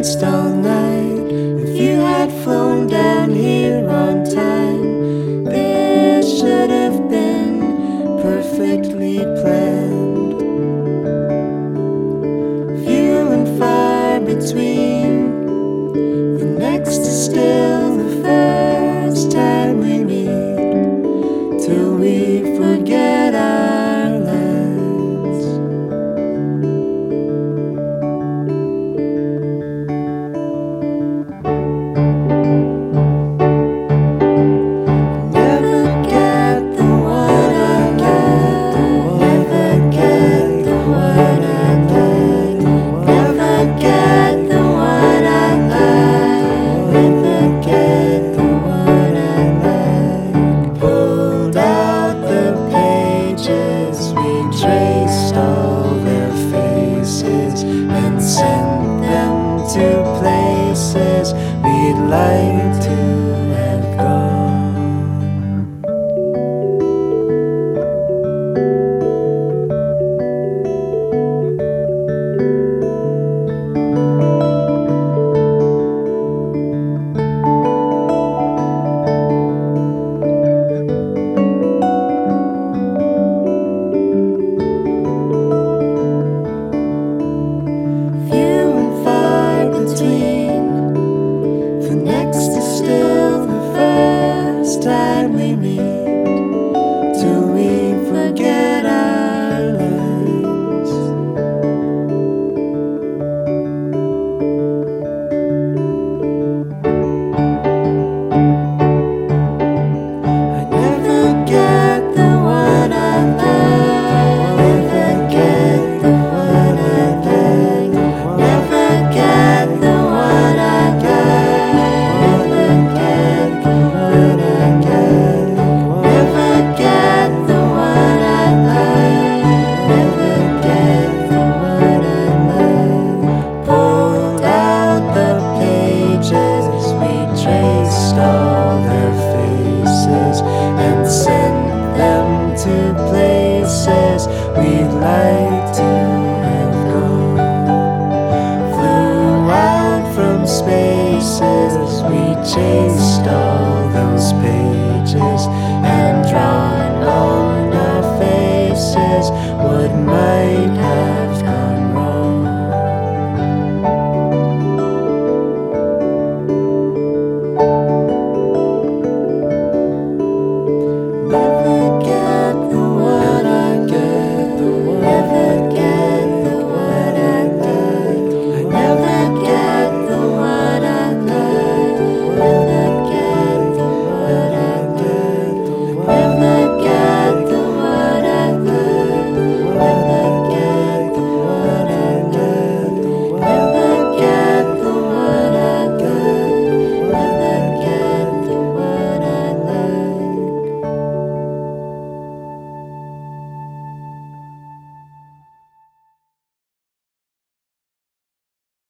danced all night. If you had flown down here on time, this should have been perfectly planned. Few and far between, the next is still the first. light. change.